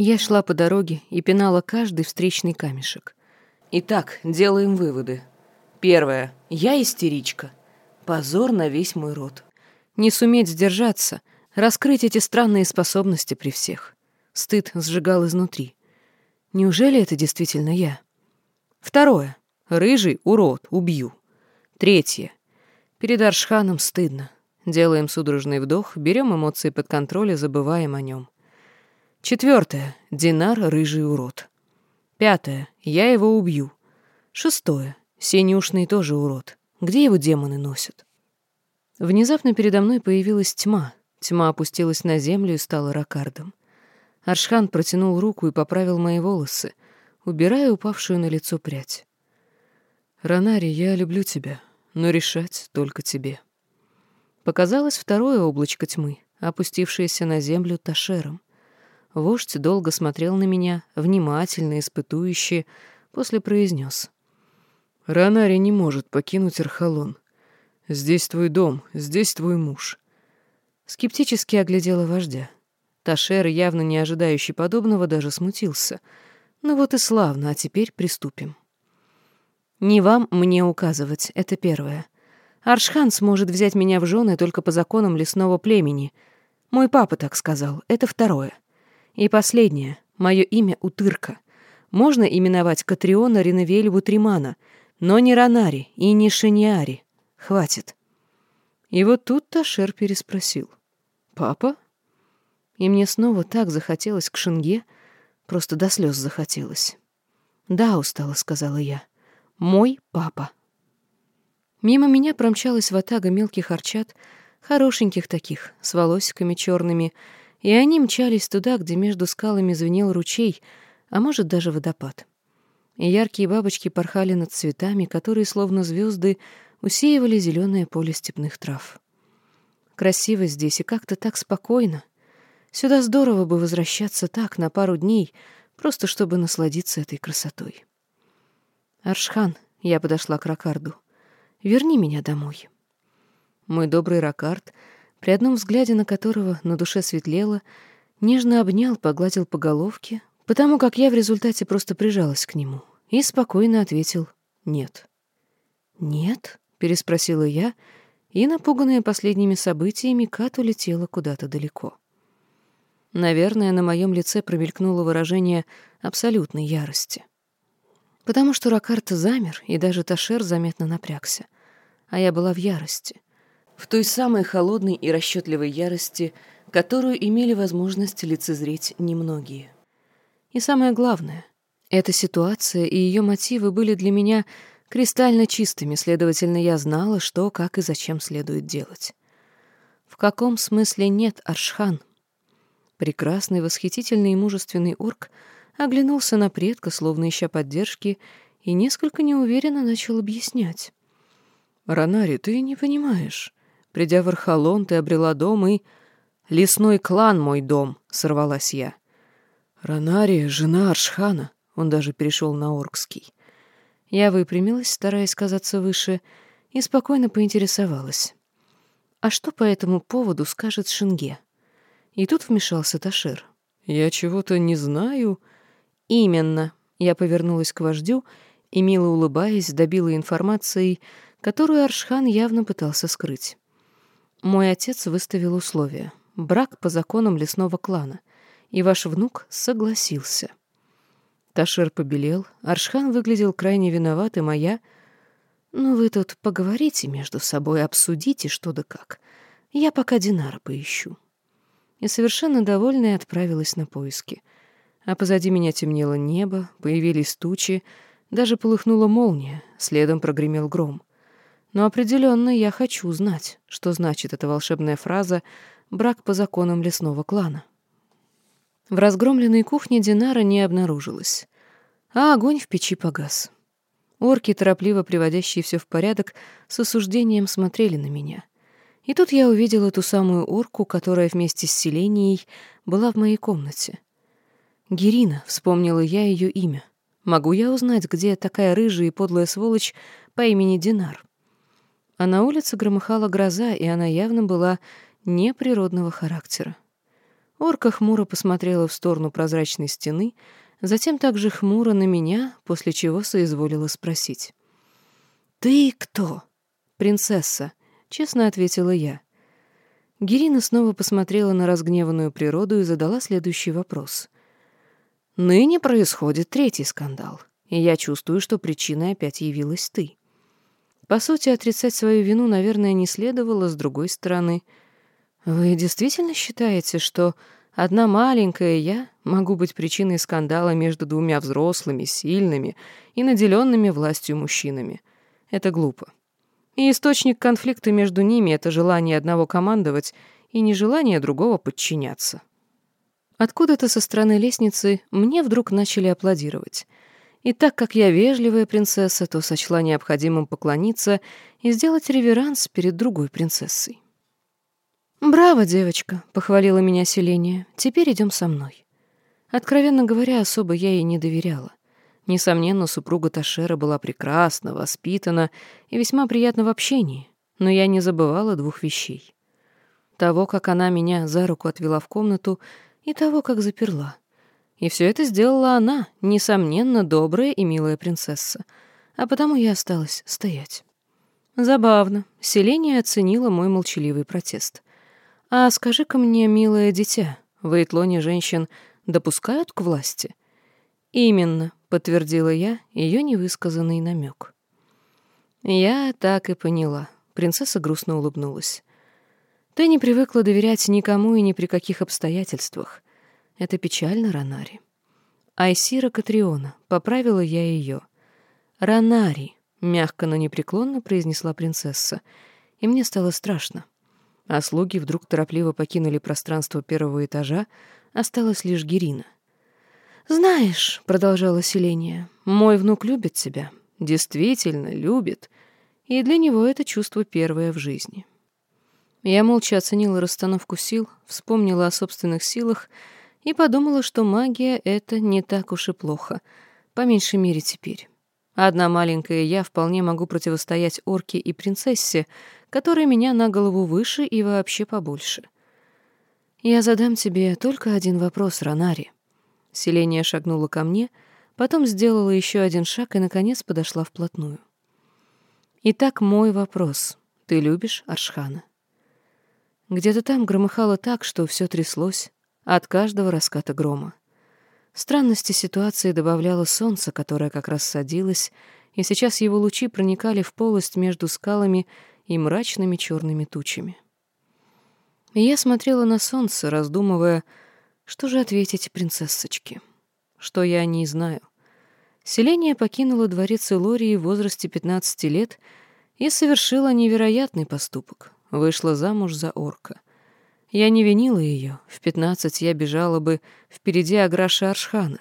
Я шла по дороге и пинала каждый встречный камешек. Итак, делаем выводы. Первое. Я истеричка. Позор на весь мой род. Не суметь сдержаться, раскрыть эти странные способности при всех. Стыд сжигал изнутри. Неужели это действительно я? Второе. Рыжий урод, убью. Третье. Перед Аршханом стыдно. Делаем судорожный вдох, берем эмоции под контроль и забываем о нем. Четвертое. Динар — рыжий урод. Пятое. Я его убью. Шестое. Синюшный тоже урод. Где его демоны носят? Внезапно передо мной появилась тьма. Тьма опустилась на землю и стала ракардом. Аршхан протянул руку и поправил мои волосы, убирая упавшую на лицо прядь. «Ранари, я люблю тебя, но решать только тебе». Показалось второе облачко тьмы, опустившееся на землю Ташером. Вождь долго смотрел на меня, внимательно, испытующе, после произнес. «Ранари не может покинуть Архалон. Здесь твой дом, здесь твой муж». Скептически оглядела вождя. Ташер, явно не ожидающий подобного, даже смутился. «Ну вот и славно, а теперь приступим». «Не вам мне указывать, это первое. Аршхан сможет взять меня в жены только по законам лесного племени. Мой папа так сказал, это второе». И последнее. Мое имя Утырка. Можно именовать Катриона Реневель Бутримана, но не Ранари и не Шиньяри. Хватит. И вот тут Ташер переспросил. «Папа?» И мне снова так захотелось к Шинге, просто до слез захотелось. «Да, устала», — сказала я. «Мой папа». Мимо меня промчалась ватага мелких арчат, хорошеньких таких, с волосиками черными, и они мчались туда, где между скалами звенел ручей, а может, даже водопад. И яркие бабочки порхали над цветами, которые, словно звезды, усеивали зеленое поле степных трав. Красиво здесь и как-то так спокойно. Сюда здорово бы возвращаться так, на пару дней, просто чтобы насладиться этой красотой. «Аршхан», — я подошла к Ракарду, — «верни меня домой». Мой добрый Ракард — при одном взгляде на которого на душе светлело, нежно обнял, погладил по головке, потому как я в результате просто прижалась к нему, и спокойно ответил «нет». «Нет?» — переспросила я, и, напуганная последними событиями, Кат улетела куда-то далеко. Наверное, на моем лице промелькнуло выражение абсолютной ярости. Потому что Ракарт замер, и даже Ташер заметно напрягся. А я была в ярости в той самой холодной и расчетливой ярости, которую имели возможность лицезреть немногие. И самое главное, эта ситуация и ее мотивы были для меня кристально чистыми, следовательно, я знала, что, как и зачем следует делать. В каком смысле нет, Аршхан? Прекрасный, восхитительный и мужественный орк оглянулся на предка, словно ища поддержки, и несколько неуверенно начал объяснять. «Ранари, ты не понимаешь. Придя в Архалон, ты обрела дом и... «Лесной клан мой дом», — сорвалась я. «Ранари — жена Аршхана», — он даже перешел на Оркский. Я выпрямилась, стараясь казаться выше, и спокойно поинтересовалась. «А что по этому поводу скажет Шинге?» И тут вмешался Ташир. «Я чего-то не знаю». «Именно». Я повернулась к вождю и, мило улыбаясь, добила информацией, которую Аршхан явно пытался скрыть. Мой отец выставил условия. Брак по законам лесного клана. И ваш внук согласился. Ташер побелел, Аршхан выглядел крайне виноватым, а я... «Ну, вы тут поговорите между собой, обсудите что да как. Я пока Динара поищу». И совершенно довольная отправилась на поиски. А позади меня темнело небо, появились тучи, даже полыхнула молния, следом прогремел гром. Но определенно я хочу знать, что значит эта волшебная фраза «брак по законам лесного клана». В разгромленной кухне Динара не обнаружилось, а огонь в печи погас. Орки, торопливо приводящие все в порядок, с осуждением смотрели на меня. И тут я увидела ту самую орку, которая вместе с Селенией была в моей комнате. Герина, вспомнила я ее имя. Могу я узнать, где такая рыжая и подлая сволочь по имени Динар? А на улице громыхала гроза, и она явно была неприродного характера. Орка хмуро посмотрела в сторону прозрачной стены, затем также хмуро на меня, после чего соизволила спросить. «Ты кто?» «Принцесса», — честно ответила я. Гирина снова посмотрела на разгневанную природу и задала следующий вопрос. «Ныне происходит третий скандал, и я чувствую, что причиной опять явилась ты. По сути, отрицать свою вину, наверное, не следовало, с другой стороны. Вы действительно считаете, что одна маленькая я могу быть причиной скандала между двумя взрослыми, сильными и наделенными властью мужчинами? Это глупо. И источник конфликта между ними — это желание одного командовать и нежелание другого подчиняться. Откуда-то со стороны лестницы мне вдруг начали аплодировать — и так как я вежливая принцесса, то сочла необходимым поклониться и сделать реверанс перед другой принцессой. «Браво, девочка!» — похвалила меня Селения. «Теперь идем со мной». Откровенно говоря, особо я ей не доверяла. Несомненно, супруга Ташера была прекрасна, воспитана и весьма приятна в общении, но я не забывала двух вещей. Того, как она меня за руку отвела в комнату, и того, как заперла — и все это сделала она, несомненно, добрая и милая принцесса. А потому я осталась стоять. Забавно. Селение оценило мой молчаливый протест. «А скажи-ка мне, милое дитя, в Эйтлоне женщин допускают к власти?» «Именно», — подтвердила я ее невысказанный намек. Я так и поняла. Принцесса грустно улыбнулась. «Ты не привыкла доверять никому и ни при каких обстоятельствах. Это печально, Ранари. Айсира Катриона, поправила я ее. Ранари, мягко, но непреклонно произнесла принцесса, и мне стало страшно. А слуги вдруг торопливо покинули пространство первого этажа, осталась лишь Герина. «Знаешь», — продолжала Селения, — «мой внук любит тебя, действительно любит, и для него это чувство первое в жизни». Я молча оценила расстановку сил, вспомнила о собственных силах — и подумала, что магия — это не так уж и плохо, по меньшей мере теперь. Одна маленькая я вполне могу противостоять орке и принцессе, которые меня на голову выше и вообще побольше. Я задам тебе только один вопрос, Ранари. Селения шагнула ко мне, потом сделала еще один шаг и, наконец, подошла вплотную. Итак, мой вопрос. Ты любишь Аршхана? Где-то там громыхало так, что все тряслось, от каждого раската грома. Странности ситуации добавляло солнце, которое как раз садилось, и сейчас его лучи проникали в полость между скалами и мрачными черными тучами. И я смотрела на солнце, раздумывая, что же ответить принцессочке. Что я о ней знаю. Селение покинуло дворец Илории в возрасте 15 лет и совершила невероятный поступок. Вышла замуж за орка. Я не винила ее. В пятнадцать я бежала бы впереди Аграша Аршхана.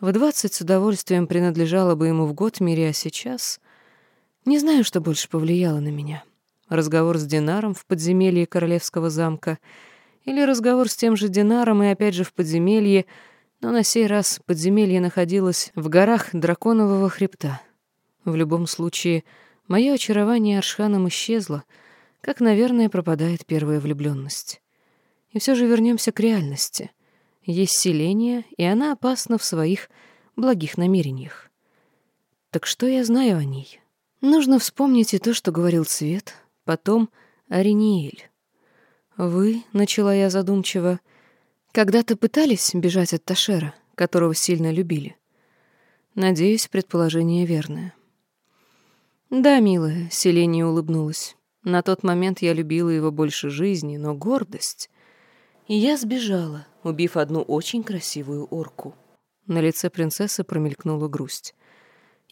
В двадцать с удовольствием принадлежала бы ему в год мире, а сейчас... Не знаю, что больше повлияло на меня. Разговор с Динаром в подземелье Королевского замка или разговор с тем же Динаром и опять же в подземелье, но на сей раз подземелье находилось в горах Драконового хребта. В любом случае, мое очарование Аршханом исчезло, как, наверное, пропадает первая влюбленность. И все же вернемся к реальности. Есть селение, и она опасна в своих благих намерениях. Так что я знаю о ней? Нужно вспомнить и то, что говорил Цвет, потом Ариниэль. «Вы», — начала я задумчиво, — «когда-то пытались бежать от Ташера, которого сильно любили?» Надеюсь, предположение верное. «Да, милая», — Селения улыбнулась. «На тот момент я любила его больше жизни, но гордость...» И я сбежала, убив одну очень красивую орку. На лице принцессы промелькнула грусть.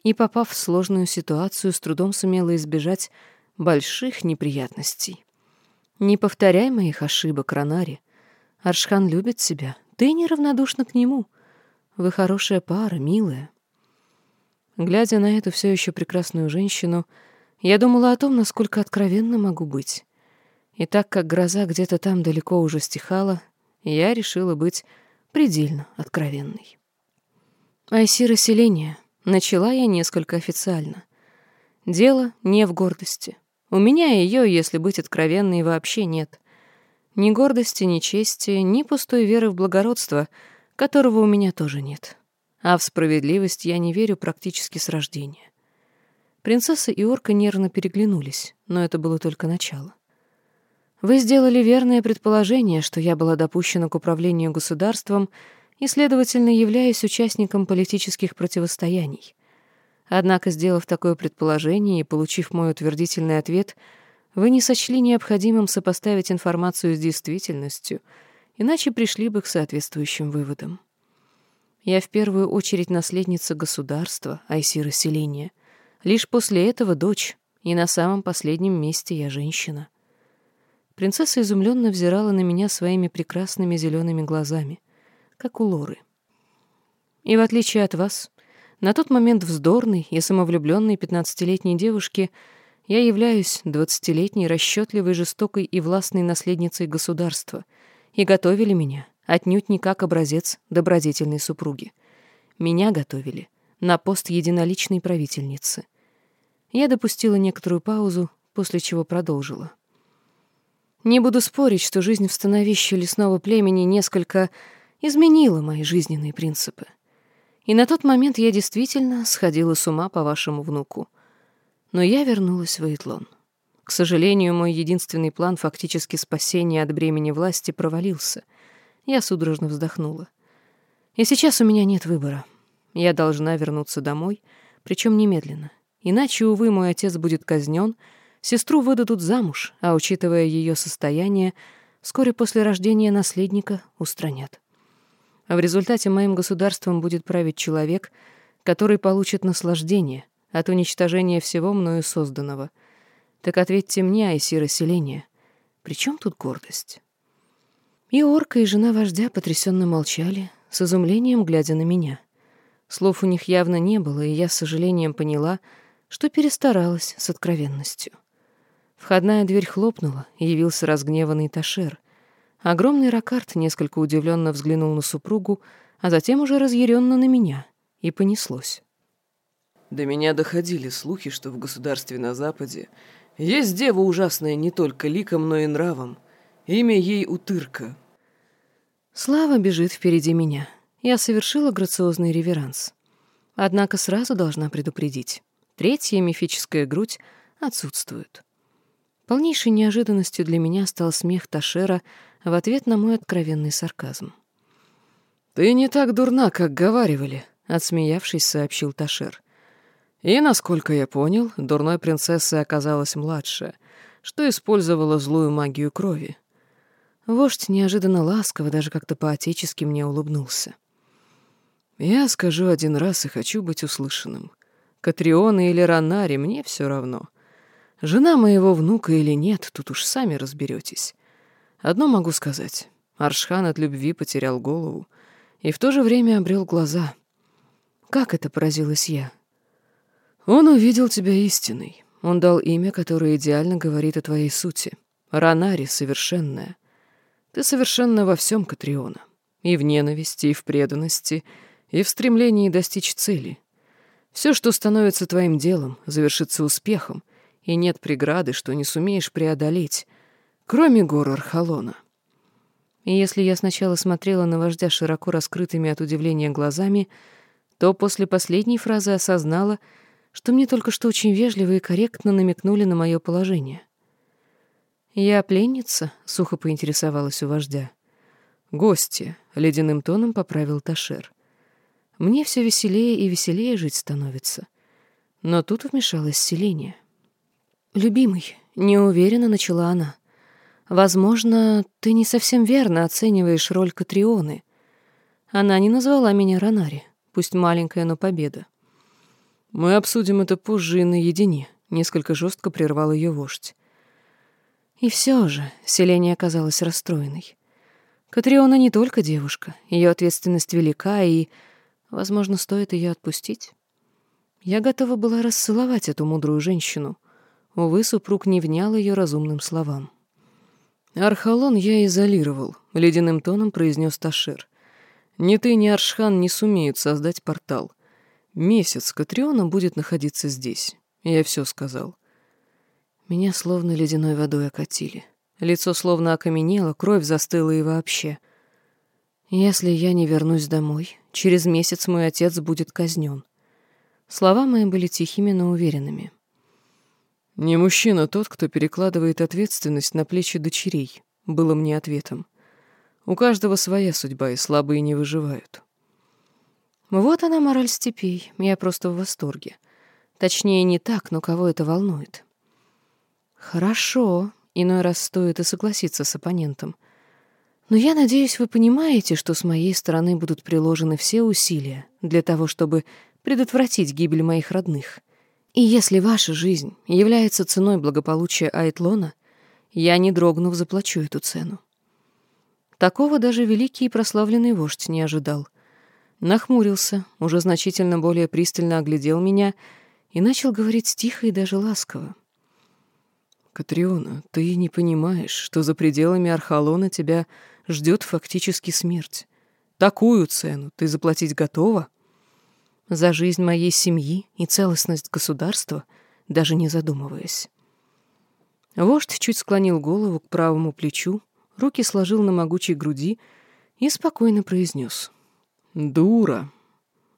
И, попав в сложную ситуацию, с трудом сумела избежать больших неприятностей. Не повторяй моих ошибок, Ранари. Аршхан любит себя. Ты неравнодушна к нему. Вы хорошая пара, милая. Глядя на эту все еще прекрасную женщину, я думала о том, насколько откровенно могу быть. И так как гроза где-то там далеко уже стихала, я решила быть предельно откровенной. Айсира селения. Начала я несколько официально. Дело не в гордости. У меня ее, если быть откровенной, вообще нет. Ни гордости, ни чести, ни пустой веры в благородство, которого у меня тоже нет. А в справедливость я не верю практически с рождения. Принцесса и орка нервно переглянулись, но это было только начало. Вы сделали верное предположение, что я была допущена к управлению государством и, следовательно, являюсь участником политических противостояний. Однако, сделав такое предположение и получив мой утвердительный ответ, вы не сочли необходимым сопоставить информацию с действительностью, иначе пришли бы к соответствующим выводам. Я в первую очередь наследница государства, айси расселения. Лишь после этого дочь, и на самом последнем месте я женщина. Принцесса изумленно взирала на меня своими прекрасными зелеными глазами, как у Лоры. И в отличие от вас, на тот момент вздорной и самовлюбленной пятнадцатилетней девушки я являюсь двадцатилетней, расчетливой, жестокой и властной наследницей государства, и готовили меня отнюдь не как образец добродетельной супруги. Меня готовили на пост единоличной правительницы. Я допустила некоторую паузу, после чего продолжила. — не буду спорить, что жизнь в становище лесного племени несколько изменила мои жизненные принципы. И на тот момент я действительно сходила с ума по вашему внуку. Но я вернулась в Эйтлон. К сожалению, мой единственный план фактически спасения от бремени власти провалился. Я судорожно вздохнула. И сейчас у меня нет выбора. Я должна вернуться домой, причем немедленно. Иначе, увы, мой отец будет казнен — Сестру выдадут замуж, а, учитывая ее состояние, вскоре после рождения наследника устранят. А в результате моим государством будет править человек, который получит наслаждение от уничтожения всего мною созданного. Так ответьте мне, Айсира Селения, при чем тут гордость? И орка, и жена вождя потрясенно молчали, с изумлением глядя на меня. Слов у них явно не было, и я с сожалением поняла, что перестаралась с откровенностью. Входная дверь хлопнула, явился разгневанный Ташер. Огромный ракарт несколько удивленно взглянул на супругу, а затем уже разъяренно на меня, и понеслось. До меня доходили слухи, что в государстве на Западе есть дева ужасная не только ликом, но и нравом. Имя ей Утырка. Слава бежит впереди меня. Я совершила грациозный реверанс. Однако сразу должна предупредить. Третья мифическая грудь отсутствует. Полнейшей неожиданностью для меня стал смех Ташера в ответ на мой откровенный сарказм. «Ты не так дурна, как говаривали», — отсмеявшись, сообщил Ташер. «И, насколько я понял, дурной принцессой оказалась младшая, что использовала злую магию крови». Вождь неожиданно ласково, даже как-то по-отечески мне улыбнулся. «Я скажу один раз и хочу быть услышанным. Катриона или Ранари, мне все равно. Жена моего внука или нет, тут уж сами разберетесь. Одно могу сказать. Аршхан от любви потерял голову и в то же время обрел глаза. Как это поразилась я? Он увидел тебя истиной. Он дал имя, которое идеально говорит о твоей сути. Ранари совершенная. Ты совершенна во всем, Катриона. И в ненависти, и в преданности, и в стремлении достичь цели. Все, что становится твоим делом, завершится успехом — и нет преграды, что не сумеешь преодолеть, кроме гор Архалона. И если я сначала смотрела на вождя широко раскрытыми от удивления глазами, то после последней фразы осознала, что мне только что очень вежливо и корректно намекнули на мое положение. «Я пленница?» — сухо поинтересовалась у вождя. «Гости», — ледяным тоном поправил Ташер. «Мне все веселее и веселее жить становится». Но тут вмешалось селение. «Любимый», — неуверенно начала она, — «возможно, ты не совсем верно оцениваешь роль Катрионы. Она не назвала меня Ронари, пусть маленькая, но победа». «Мы обсудим это позже и наедине», — несколько жестко прервал ее вождь. И все же Селения оказалась расстроенной. Катриона не только девушка, ее ответственность велика, и, возможно, стоит ее отпустить. Я готова была расцеловать эту мудрую женщину — Увы, супруг не внял ее разумным словам. «Архалон я изолировал», — ледяным тоном произнес Ташир. «Ни ты, ни Аршхан не сумеют создать портал. Месяц Катриона будет находиться здесь. Я все сказал». Меня словно ледяной водой окатили. Лицо словно окаменело, кровь застыла и вообще. «Если я не вернусь домой, через месяц мой отец будет казнен». Слова мои были тихими, но уверенными. «Не мужчина тот, кто перекладывает ответственность на плечи дочерей», — было мне ответом. «У каждого своя судьба, и слабые не выживают». Вот она мораль степей, я просто в восторге. Точнее, не так, но кого это волнует? Хорошо, иной раз стоит и согласиться с оппонентом. Но я надеюсь, вы понимаете, что с моей стороны будут приложены все усилия для того, чтобы предотвратить гибель моих родных. И если ваша жизнь является ценой благополучия Айтлона, я, не дрогнув, заплачу эту цену. Такого даже великий и прославленный вождь не ожидал. Нахмурился, уже значительно более пристально оглядел меня и начал говорить тихо и даже ласково. «Катриона, ты не понимаешь, что за пределами Архалона тебя ждет фактически смерть. Такую цену ты заплатить готова?» «За жизнь моей семьи и целостность государства, даже не задумываясь». Вождь чуть склонил голову к правому плечу, руки сложил на могучей груди и спокойно произнес. «Дура!»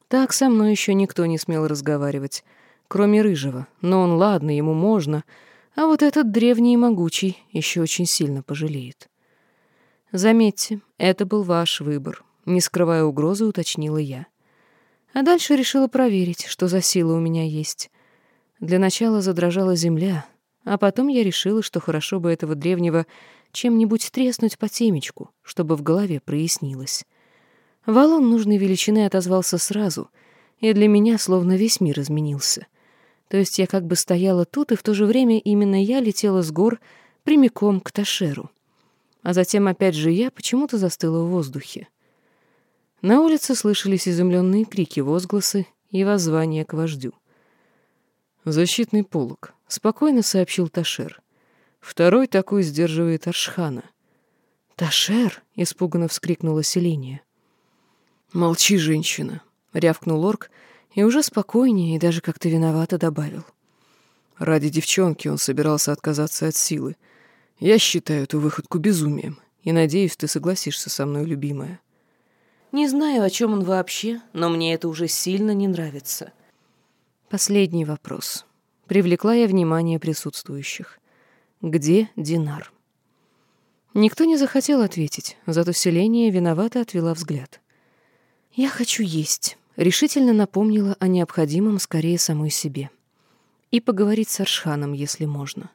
Так со мной еще никто не смел разговаривать, кроме Рыжего, но он, ладно, ему можно, а вот этот древний и могучий еще очень сильно пожалеет. Заметьте, это был ваш выбор, не скрывая угрозы, уточнила я. А дальше решила проверить, что за сила у меня есть. Для начала задрожала земля, а потом я решила, что хорошо бы этого древнего чем-нибудь треснуть по темечку, чтобы в голове прояснилось. Валон нужной величины отозвался сразу, и для меня словно весь мир изменился. То есть я как бы стояла тут, и в то же время именно я летела с гор прямиком к Ташеру. А затем опять же я почему-то застыла в воздухе. На улице слышались изумленные крики, возгласы и воззвания к вождю. «Защитный полог», — спокойно сообщил Ташер. «Второй такой сдерживает Аршхана». «Ташер!» — испуганно вскрикнула Селения. «Молчи, женщина!» — рявкнул орк и уже спокойнее и даже как-то виновато добавил. Ради девчонки он собирался отказаться от силы. Я считаю эту выходку безумием, и надеюсь, ты согласишься со мной, любимая. Не знаю, о чем он вообще, но мне это уже сильно не нравится. Последний вопрос. Привлекла я внимание присутствующих. Где Динар? Никто не захотел ответить, зато селение виновато отвела взгляд. «Я хочу есть», — решительно напомнила о необходимом скорее самой себе. «И поговорить с Аршханом, если можно».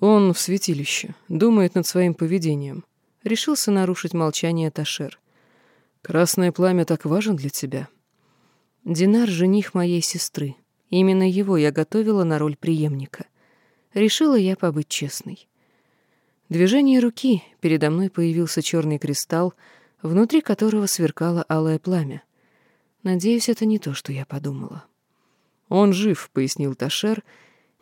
«Он в святилище, думает над своим поведением», — решился нарушить молчание Ташер. «Красное пламя так важен для тебя». Динар — жених моей сестры. Именно его я готовила на роль преемника. Решила я побыть честной. Движение руки, передо мной появился черный кристалл, внутри которого сверкало алое пламя. Надеюсь, это не то, что я подумала. «Он жив», — пояснил Ташер,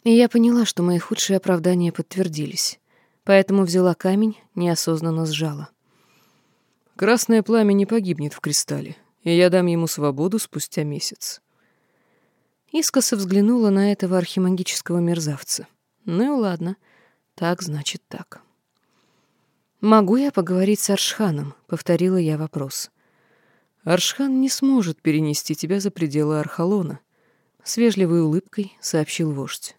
и я поняла, что мои худшие оправдания подтвердились, поэтому взяла камень, неосознанно сжала. «Красное пламя не погибнет в кристалле, и я дам ему свободу спустя месяц». Искоса взглянула на этого архимагического мерзавца. «Ну ладно, так значит так». «Могу я поговорить с Аршханом?» — повторила я вопрос. «Аршхан не сможет перенести тебя за пределы Архалона», — с вежливой улыбкой сообщил вождь.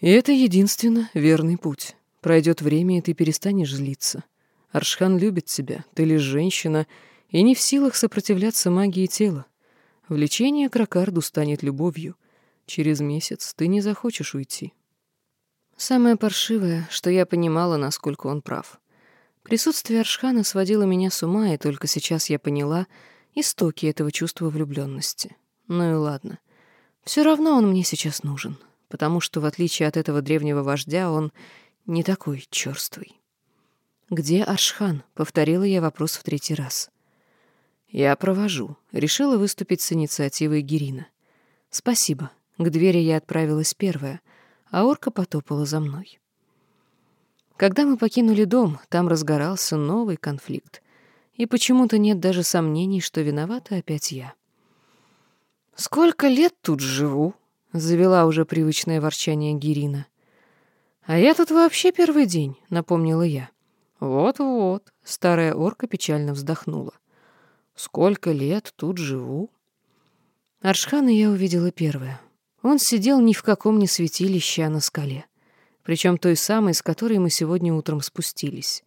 «И это единственно верный путь. Пройдет время, и ты перестанешь злиться. Аршхан любит тебя, ты лишь женщина, и не в силах сопротивляться магии тела. Влечение к Ракарду станет любовью. Через месяц ты не захочешь уйти». Самое паршивое, что я понимала, насколько он прав. Присутствие Аршхана сводило меня с ума, и только сейчас я поняла истоки этого чувства влюбленности. Ну и ладно. Все равно он мне сейчас нужен, потому что, в отличие от этого древнего вождя, он не такой черствый. «Где Аршхан?» — повторила я вопрос в третий раз. «Я провожу», — решила выступить с инициативой Герина. «Спасибо». К двери я отправилась первая — а орка потопала за мной. Когда мы покинули дом, там разгорался новый конфликт, и почему-то нет даже сомнений, что виновата опять я. «Сколько лет тут живу?» — завела уже привычное ворчание Гирина. «А я тут вообще первый день», — напомнила я. «Вот-вот», — старая орка печально вздохнула. «Сколько лет тут живу?» Аршхана я увидела первая. Он сидел ни в каком не святилище, а на скале. Причем той самой, с которой мы сегодня утром спустились.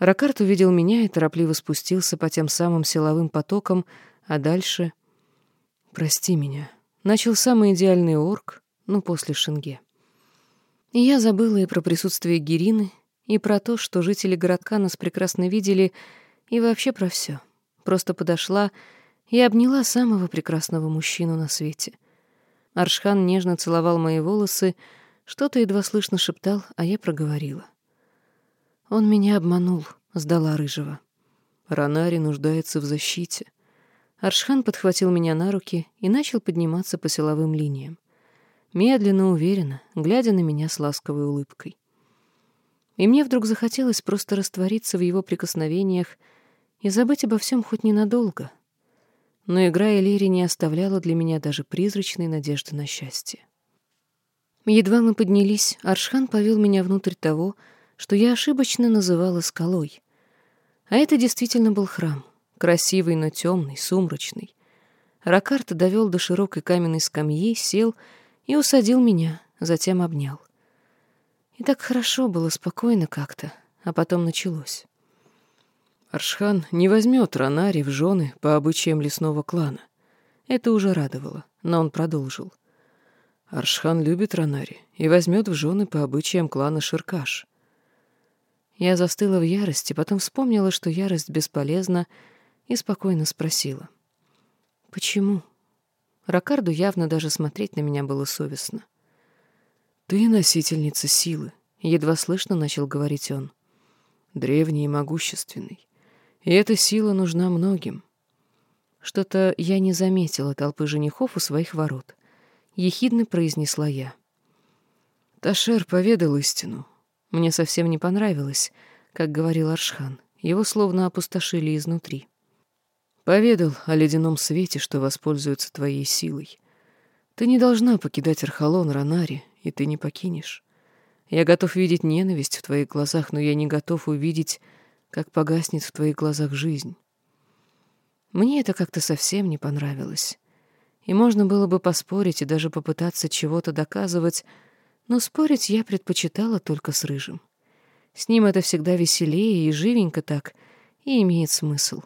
Ракарт увидел меня и торопливо спустился по тем самым силовым потокам, а дальше... «Прости меня», — начал самый идеальный орк, ну, после Шенге. И я забыла и про присутствие Герины, и про то, что жители городка нас прекрасно видели, и вообще про все. Просто подошла и обняла самого прекрасного мужчину на свете. Аршхан нежно целовал мои волосы, что-то едва слышно шептал, а я проговорила. Он меня обманул, сдала рыжего. Ранари нуждается в защите. Аршхан подхватил меня на руки и начал подниматься по силовым линиям. Медленно, уверенно, глядя на меня с ласковой улыбкой. И мне вдруг захотелось просто раствориться в его прикосновениях и забыть обо всем хоть ненадолго, но игра Элири не оставляла для меня даже призрачной надежды на счастье. Едва мы поднялись, Аршхан повел меня внутрь того, что я ошибочно называла скалой. А это действительно был храм, красивый, но темный, сумрачный. Ракарт довел до широкой каменной скамьи, сел и усадил меня, затем обнял. И так хорошо было, спокойно как-то, а потом началось. Аршхан не возьмет Ранари в жены по обычаям лесного клана. Это уже радовало, но он продолжил. Аршхан любит Ранари и возьмет в жены по обычаям клана Ширкаш. Я застыла в ярости, потом вспомнила, что ярость бесполезна, и спокойно спросила. «Почему?» Ракарду явно даже смотреть на меня было совестно. «Ты носительница силы», — едва слышно начал говорить он. «Древний и могущественный. И эта сила нужна многим. Что-то я не заметила толпы женихов у своих ворот. Ехидно произнесла я. Ташер поведал истину. Мне совсем не понравилось, как говорил Аршхан. Его словно опустошили изнутри. Поведал о ледяном свете, что воспользуется твоей силой. Ты не должна покидать Архалон, Ранари, и ты не покинешь. Я готов видеть ненависть в твоих глазах, но я не готов увидеть как погаснет в твоих глазах жизнь. Мне это как-то совсем не понравилось. И можно было бы поспорить и даже попытаться чего-то доказывать, но спорить я предпочитала только с Рыжим. С ним это всегда веселее и живенько так, и имеет смысл.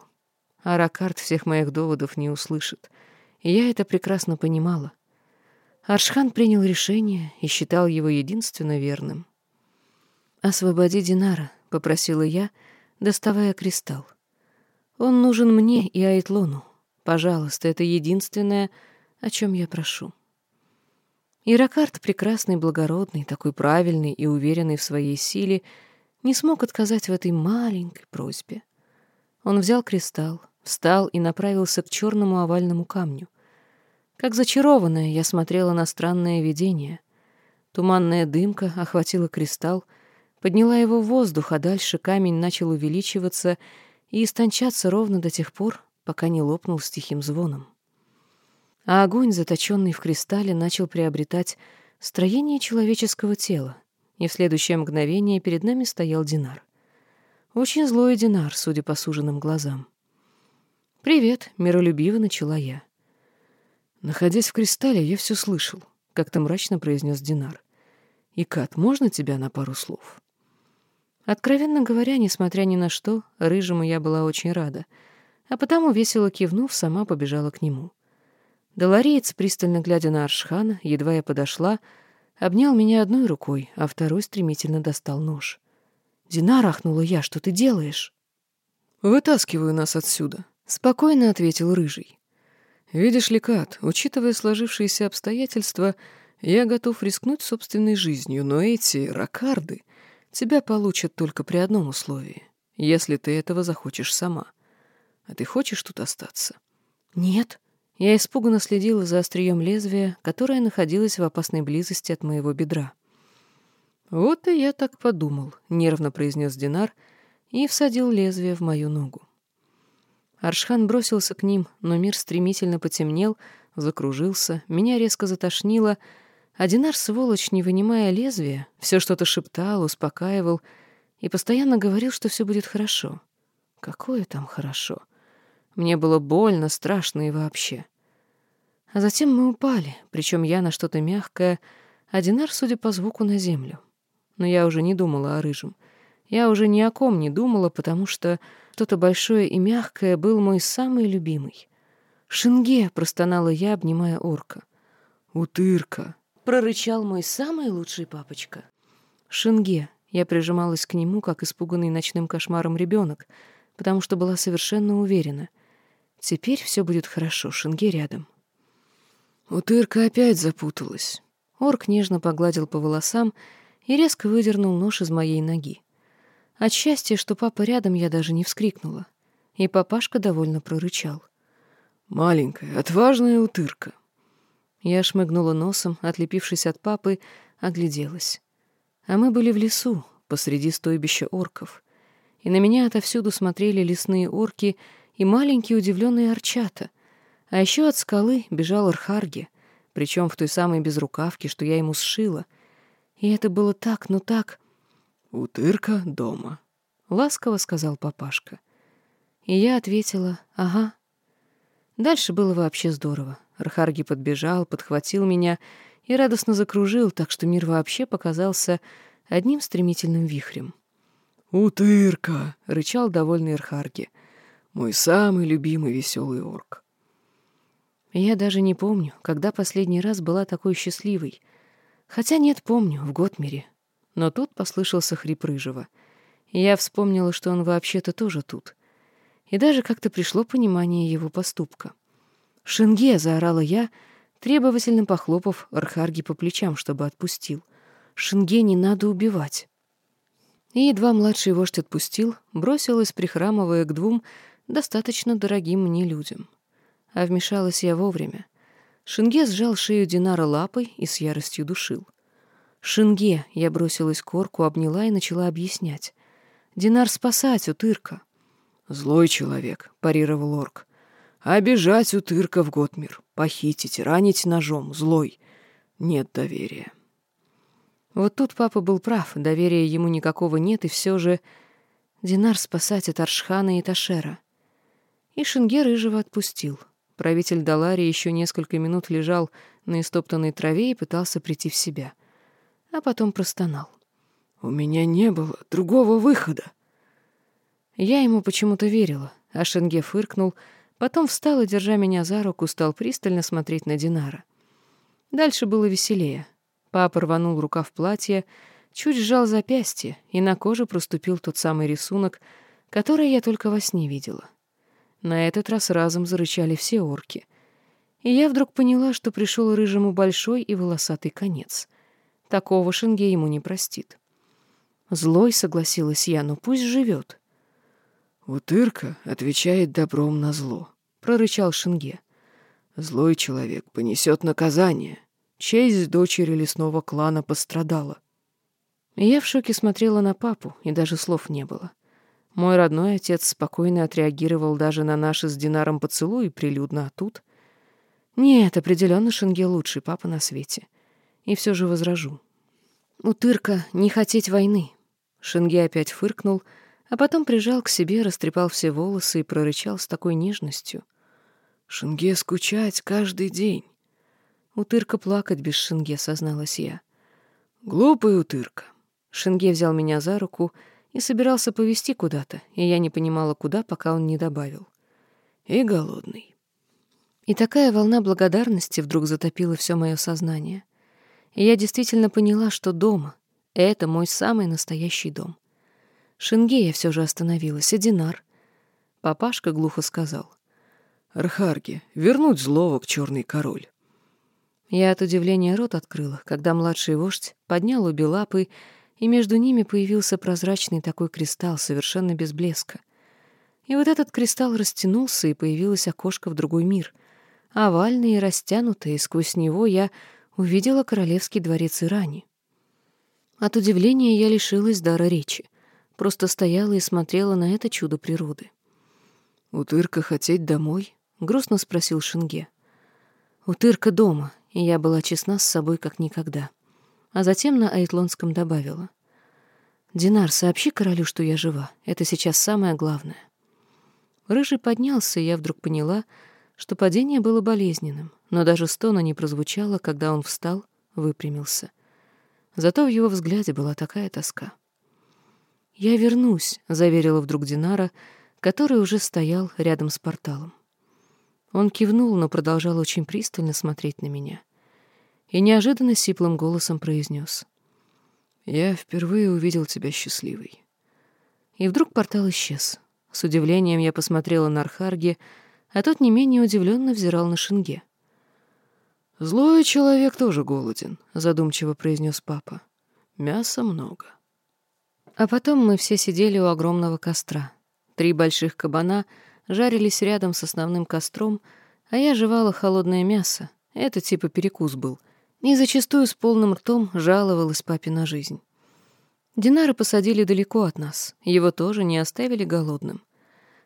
А Ракард всех моих доводов не услышит, и я это прекрасно понимала. Аршхан принял решение и считал его единственно верным. «Освободи Динара», — попросила я, — доставая кристалл. «Он нужен мне и Айтлону. Пожалуйста, это единственное, о чем я прошу». Иракард, прекрасный, благородный, такой правильный и уверенный в своей силе, не смог отказать в этой маленькой просьбе. Он взял кристалл, встал и направился к черному овальному камню. Как зачарованная, я смотрела на странное видение. Туманная дымка охватила кристалл, подняла его в воздух, а дальше камень начал увеличиваться и истончаться ровно до тех пор, пока не лопнул с тихим звоном. А огонь, заточенный в кристалле, начал приобретать строение человеческого тела, и в следующее мгновение перед нами стоял Динар. Очень злой Динар, судя по суженным глазам. «Привет», — миролюбиво начала я. Находясь в кристалле, я все слышал, — как-то мрачно произнес Динар. «Икат, можно тебя на пару слов?» Откровенно говоря, несмотря ни на что, рыжему я была очень рада, а потому, весело кивнув, сама побежала к нему. Долариец, пристально глядя на Аршхана, едва я подошла, обнял меня одной рукой, а второй стремительно достал нож. «Динар!» — ахнула я. «Что ты делаешь?» «Вытаскиваю нас отсюда», — спокойно ответил Рыжий. «Видишь ли, Кат, учитывая сложившиеся обстоятельства, я готов рискнуть собственной жизнью, но эти ракарды тебя получат только при одном условии, если ты этого захочешь сама. А ты хочешь тут остаться? Нет. Я испуганно следила за острием лезвия, которое находилось в опасной близости от моего бедра. Вот и я так подумал, нервно произнес Динар и всадил лезвие в мою ногу. Аршхан бросился к ним, но мир стремительно потемнел, закружился, меня резко затошнило, А сволочь, не вынимая лезвия, все что-то шептал, успокаивал и постоянно говорил, что все будет хорошо. Какое там хорошо? Мне было больно, страшно и вообще. А затем мы упали, причем я на что-то мягкое, а Динар, судя по звуку, на землю. Но я уже не думала о рыжем. Я уже ни о ком не думала, потому что что-то большое и мягкое был мой самый любимый. «Шинге!» — простонала я, обнимая орка. «Утырка!» — прорычал мой самый лучший папочка. «Шинге!» — я прижималась к нему, как испуганный ночным кошмаром ребенок, потому что была совершенно уверена. Теперь все будет хорошо, Шинге рядом. Утырка опять запуталась. Орк нежно погладил по волосам и резко выдернул нож из моей ноги. От счастья, что папа рядом, я даже не вскрикнула. И папашка довольно прорычал. «Маленькая, отважная утырка». Я шмыгнула носом, отлепившись от папы, огляделась. А мы были в лесу, посреди стойбища орков. И на меня отовсюду смотрели лесные орки и маленькие удивленные арчата. А еще от скалы бежал Архарги, причем в той самой безрукавке, что я ему сшила. И это было так, ну так... «Утырка дома», — ласково сказал папашка. И я ответила «Ага». Дальше было вообще здорово. Архарги подбежал, подхватил меня и радостно закружил, так что мир вообще показался одним стремительным вихрем. «Утырка!» — рычал довольный Архарги. «Мой самый любимый веселый орк». Я даже не помню, когда последний раз была такой счастливой. Хотя нет, помню, в Готмере, но тут послышался хрип рыжего. И я вспомнила, что он вообще-то тоже тут. И даже как-то пришло понимание его поступка. «Шенге!» — заорала я, требовательно похлопав Архарги по плечам, чтобы отпустил. «Шенге не надо убивать!» И едва младший вождь отпустил, бросилась, прихрамывая к двум достаточно дорогим мне людям. А вмешалась я вовремя. Шенге сжал шею Динара лапой и с яростью душил. «Шинге!» — я бросилась к орку, обняла и начала объяснять. «Динар спасать, утырка!» «Злой человек», — парировал орк. «Обижать утырка в Готмир, похитить, ранить ножом, злой. Нет доверия». Вот тут папа был прав, доверия ему никакого нет, и все же... Динар спасать от Аршхана и Ташера. И Шинге рыжего отпустил. Правитель Далари еще несколько минут лежал на истоптанной траве и пытался прийти в себя — а потом простонал. «У меня не было другого выхода». Я ему почему-то верила, а Шенге фыркнул, потом встал и, держа меня за руку, стал пристально смотреть на Динара. Дальше было веселее. Папа рванул рукав платья, чуть сжал запястье, и на коже проступил тот самый рисунок, который я только во сне видела. На этот раз разом зарычали все орки. И я вдруг поняла, что пришел рыжему большой и волосатый конец. Такого Шенге ему не простит. Злой, согласилась я, но пусть живет. «Утырка отвечает добром на зло», — прорычал Шенге. «Злой человек понесет наказание. Честь дочери лесного клана пострадала». Я в шоке смотрела на папу, и даже слов не было. Мой родной отец спокойно отреагировал даже на наши с Динаром поцелуи прилюдно, а тут... Нет, определенно Шенге лучший папа на свете. И все же возражу. «Утырка, не хотеть войны!» Шенге опять фыркнул, а потом прижал к себе, растрепал все волосы и прорычал с такой нежностью. «Шенге скучать каждый день!» «Утырка плакать без Шенге», — созналась я. «Глупый утырка!» Шенге взял меня за руку и собирался повести куда-то, и я не понимала, куда, пока он не добавил. «И голодный». И такая волна благодарности вдруг затопила все мое сознание — и я действительно поняла, что дома — это мой самый настоящий дом. Шенге я все же остановилась, а Динар? Папашка глухо сказал. «Архарги, вернуть злого к черный король». Я от удивления рот открыла, когда младший вождь поднял обе лапы, и между ними появился прозрачный такой кристалл, совершенно без блеска. И вот этот кристалл растянулся, и появилось окошко в другой мир. Овальное и растянутое, и сквозь него я увидела королевский дворец Ирани. От удивления я лишилась дара речи, просто стояла и смотрела на это чудо природы. «Утырка хотеть домой?» — грустно спросил Шинге. «Утырка дома», и я была честна с собой как никогда. А затем на айтлонском добавила. «Динар, сообщи королю, что я жива. Это сейчас самое главное». Рыжий поднялся, и я вдруг поняла, что падение было болезненным, но даже стона не прозвучало, когда он встал, выпрямился. Зато в его взгляде была такая тоска. «Я вернусь», — заверила вдруг Динара, который уже стоял рядом с порталом. Он кивнул, но продолжал очень пристально смотреть на меня. И неожиданно сиплым голосом произнес. «Я впервые увидел тебя счастливой». И вдруг портал исчез. С удивлением я посмотрела на Архарги, а тот не менее удивленно взирал на Шинге. «Злой человек тоже голоден», — задумчиво произнес папа. «Мяса много». А потом мы все сидели у огромного костра. Три больших кабана — жарились рядом с основным костром, а я жевала холодное мясо. Это типа перекус был. И зачастую с полным ртом жаловалась папе на жизнь. Динара посадили далеко от нас, его тоже не оставили голодным.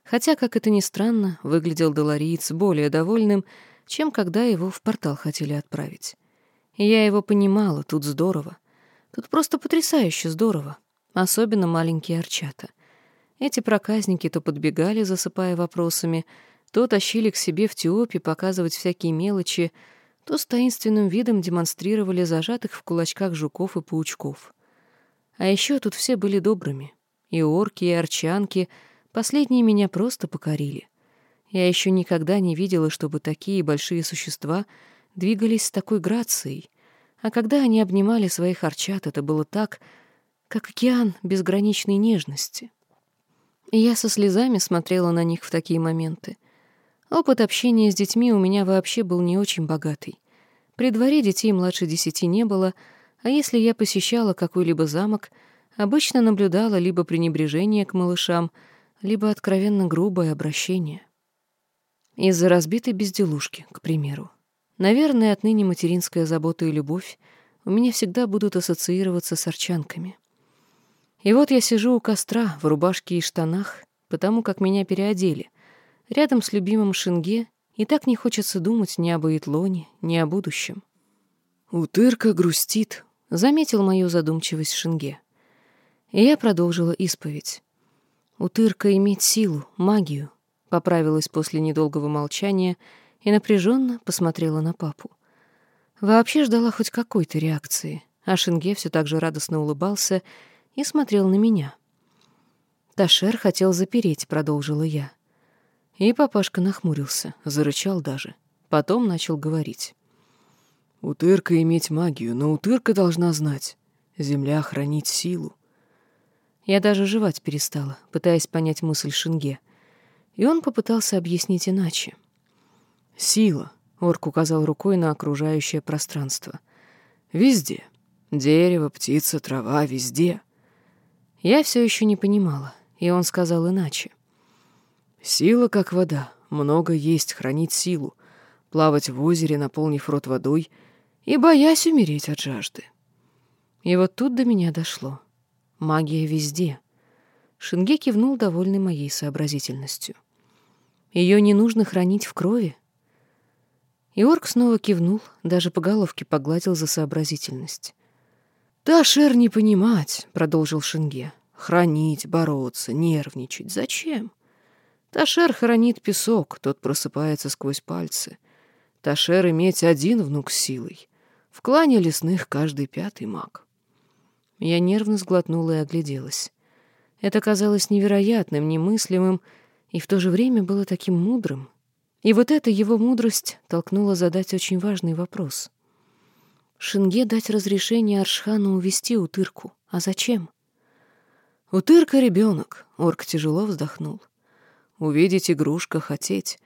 Хотя, как это ни странно, выглядел Долориец более довольным, чем когда его в портал хотели отправить. Я его понимала, тут здорово. Тут просто потрясающе здорово. Особенно маленькие арчата. Эти проказники то подбегали, засыпая вопросами, то тащили к себе в Теопе показывать всякие мелочи, то с таинственным видом демонстрировали зажатых в кулачках жуков и паучков. А еще тут все были добрыми. И орки, и арчанки, последние меня просто покорили. Я еще никогда не видела, чтобы такие большие существа двигались с такой грацией, а когда они обнимали своих арчат, это было так, как океан безграничной нежности. И я со слезами смотрела на них в такие моменты. Опыт общения с детьми у меня вообще был не очень богатый. При дворе детей младше десяти не было, а если я посещала какой-либо замок, обычно наблюдала либо пренебрежение к малышам, либо откровенно грубое обращение. Из-за разбитой безделушки, к примеру. Наверное, отныне материнская забота и любовь у меня всегда будут ассоциироваться с арчанками. И вот я сижу у костра в рубашке и штанах, потому как меня переодели, рядом с любимым Шинге, и так не хочется думать ни об Итлоне, ни о будущем. «Утырка грустит», — заметил мою задумчивость Шинге. И я продолжила исповедь. «Утырка иметь силу, магию», — поправилась после недолгого молчания и напряженно посмотрела на папу. Вообще ждала хоть какой-то реакции, а Шинге все так же радостно улыбался и смотрел на меня. «Ташер хотел запереть», — продолжила я. И папашка нахмурился, зарычал даже. Потом начал говорить. «Утырка иметь магию, но утырка должна знать. Земля хранить силу». Я даже жевать перестала, пытаясь понять мысль Шинге. И он попытался объяснить иначе. «Сила», — орк указал рукой на окружающее пространство. «Везде. Дерево, птица, трава, везде. Я все еще не понимала, и он сказал иначе. «Сила, как вода, много есть, хранить силу, плавать в озере, наполнив рот водой, и боясь умереть от жажды». И вот тут до меня дошло. Магия везде. Шинге кивнул, довольный моей сообразительностью. Ее не нужно хранить в крови. И снова кивнул, даже по головке погладил за сообразительность. «Ташер не понимать», — продолжил Шинге. «Хранить, бороться, нервничать. Зачем? Ташер хранит песок, тот просыпается сквозь пальцы. Ташер иметь один внук силой. В клане лесных каждый пятый маг». Я нервно сглотнула и огляделась. Это казалось невероятным, немыслимым, и в то же время было таким мудрым. И вот эта его мудрость толкнула задать очень важный вопрос — Шинге дать разрешение Аршхану увести Утырку. А зачем? Утырка — ребенок, орк тяжело вздохнул. Увидеть игрушка хотеть.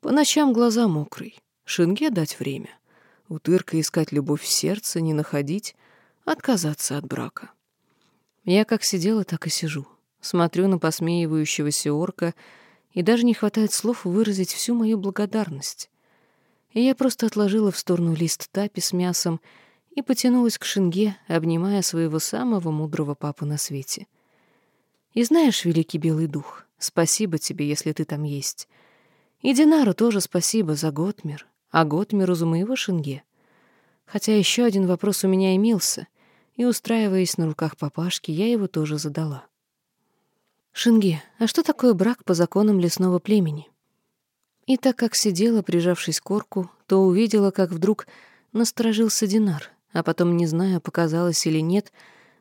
По ночам глаза мокрый. Шинге дать время. Утырка искать любовь в сердце, не находить, отказаться от брака. Я как сидела, так и сижу. Смотрю на посмеивающегося орка, и даже не хватает слов выразить всю мою благодарность и я просто отложила в сторону лист тапи с мясом и потянулась к шинге, обнимая своего самого мудрого папу на свете. И знаешь, великий белый дух, спасибо тебе, если ты там есть. И Динару тоже спасибо за Готмир, а Готмиру за моего шинге. Хотя еще один вопрос у меня имелся, и, устраиваясь на руках папашки, я его тоже задала. «Шинге, а что такое брак по законам лесного племени?» И так как сидела, прижавшись к корку, то увидела, как вдруг насторожился Динар, а потом, не знаю, показалось или нет,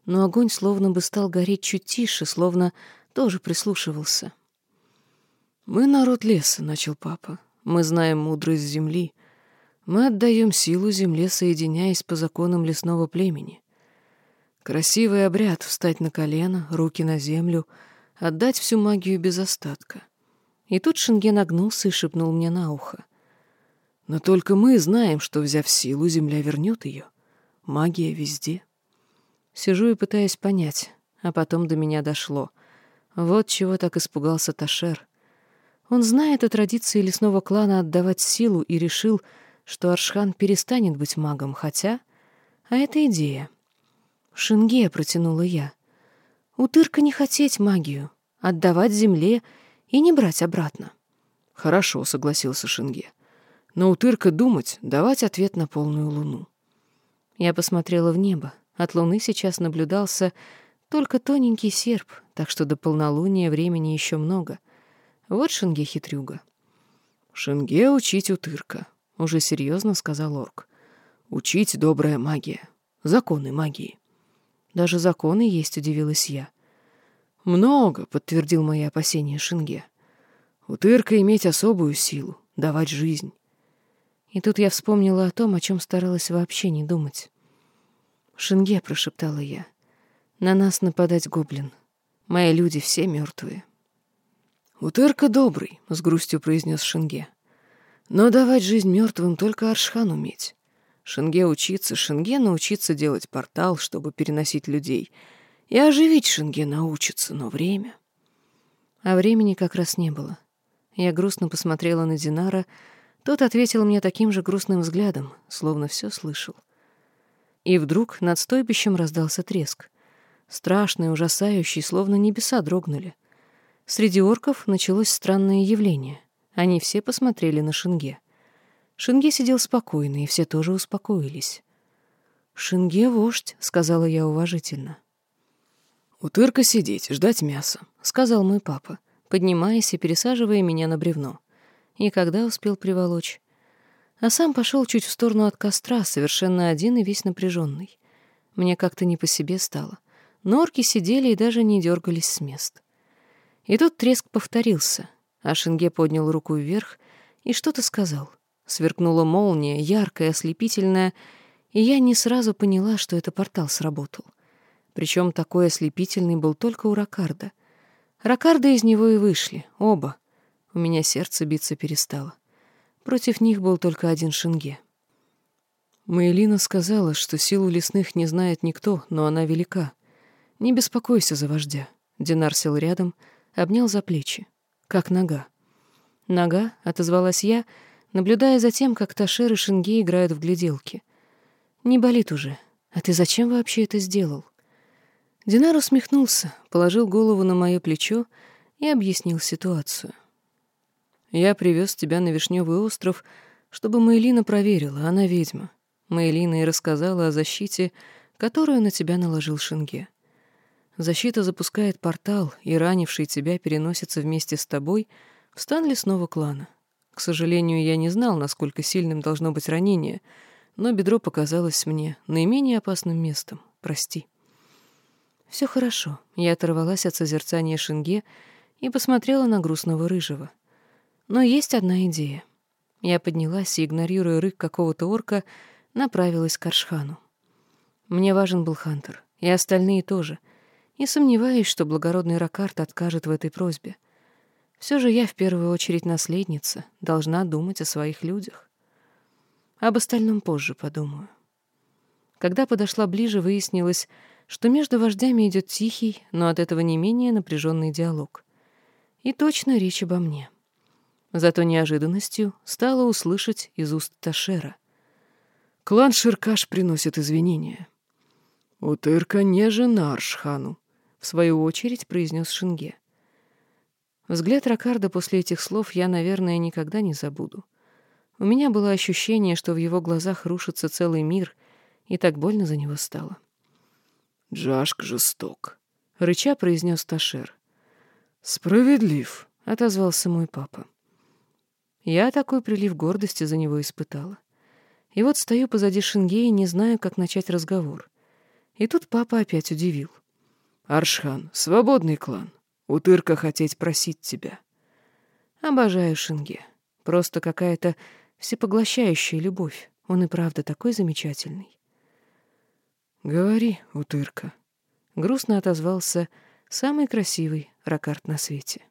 но огонь словно бы стал гореть чуть тише, словно тоже прислушивался. «Мы народ леса», — начал папа. «Мы знаем мудрость земли. Мы отдаем силу земле, соединяясь по законам лесного племени. Красивый обряд — встать на колено, руки на землю, отдать всю магию без остатка. И тут Шенген нагнулся и шепнул мне на ухо. Но только мы знаем, что, взяв силу, земля вернет ее. Магия везде. Сижу и пытаюсь понять, а потом до меня дошло. Вот чего так испугался Ташер. Он знает о традиции лесного клана отдавать силу и решил, что Аршхан перестанет быть магом, хотя... А это идея. Шинге протянула я. Утырка не хотеть магию, отдавать земле — и не брать обратно. Хорошо, согласился Шинге. Но утырка думать, давать ответ на полную луну. Я посмотрела в небо. От луны сейчас наблюдался только тоненький серп, так что до полнолуния времени еще много. Вот Шинге хитрюга. Шинге учить утырка, уже серьезно сказал орк. Учить добрая магия, законы магии. Даже законы есть, удивилась я. «Много», — подтвердил мои опасения Шинге. «Утырка иметь особую силу, давать жизнь». И тут я вспомнила о том, о чем старалась вообще не думать. «Шинге», — прошептала я, — «на нас нападать гоблин. Мои люди все мертвые». «Утырка добрый», — с грустью произнес Шинге. «Но давать жизнь мертвым только Аршхан уметь. Шинге учиться, Шинге научиться делать портал, чтобы переносить людей — и оживить Шенге научится, но время... А времени как раз не было. Я грустно посмотрела на Динара. Тот ответил мне таким же грустным взглядом, словно все слышал. И вдруг над стойбищем раздался треск. Страшный, ужасающий, словно небеса дрогнули. Среди орков началось странное явление. Они все посмотрели на Шинге. Шинге сидел спокойно, и все тоже успокоились. «Шинге — вождь», — сказала я уважительно. «Утырка сидеть, ждать мяса», — сказал мой папа, поднимаясь и пересаживая меня на бревно. И когда успел приволочь? А сам пошел чуть в сторону от костра, совершенно один и весь напряженный. Мне как-то не по себе стало. Норки сидели и даже не дергались с мест. И тут треск повторился, а Шенге поднял руку вверх и что-то сказал. Сверкнула молния, яркая, ослепительная, и я не сразу поняла, что это портал сработал — причем такой ослепительный был только у Ракарда. Ракарды из него и вышли, оба. У меня сердце биться перестало. Против них был только один Шинге. Маэлина сказала, что силу лесных не знает никто, но она велика. Не беспокойся за вождя. Динар сел рядом, обнял за плечи. Как нога. «Нога», — отозвалась я, наблюдая за тем, как Ташер и Шинге играют в гляделки. «Не болит уже. А ты зачем вообще это сделал?» Динар усмехнулся, положил голову на мое плечо и объяснил ситуацию. «Я привез тебя на Вишневый остров, чтобы Маэлина проверила, она ведьма. Маэлина и рассказала о защите, которую на тебя наложил Шинге. Защита запускает портал, и ранивший тебя переносится вместе с тобой в стан лесного клана. К сожалению, я не знал, насколько сильным должно быть ранение, но бедро показалось мне наименее опасным местом. Прости». Все хорошо. Я оторвалась от созерцания Шинге и посмотрела на грустного рыжего. Но есть одна идея. Я поднялась и, игнорируя рык какого-то орка, направилась к Аршхану. Мне важен был Хантер, и остальные тоже, и сомневаюсь, что благородный Ракарт откажет в этой просьбе. Все же я в первую очередь наследница, должна думать о своих людях. Об остальном позже подумаю. Когда подошла ближе, выяснилось, что между вождями идет тихий, но от этого не менее напряженный диалог. И точно речь обо мне. Зато неожиданностью стало услышать из уст Ташера. «Клан Ширкаш приносит извинения. Утырка не жена Аршхану», — в свою очередь произнес Шинге. Взгляд Ракарда после этих слов я, наверное, никогда не забуду. У меня было ощущение, что в его глазах рушится целый мир, и так больно за него стало. «Джашк жесток», — рыча произнес Ташер. «Справедлив», — отозвался мой папа. Я такой прилив гордости за него испытала. И вот стою позади Шингея, не знаю, как начать разговор. И тут папа опять удивил. «Аршхан, свободный клан. Утырка хотеть просить тебя». Обожаю Шинге. Просто какая-то всепоглощающая любовь. Он и правда такой замечательный. «Говори, утырка», — грустно отозвался самый красивый ракарт на свете.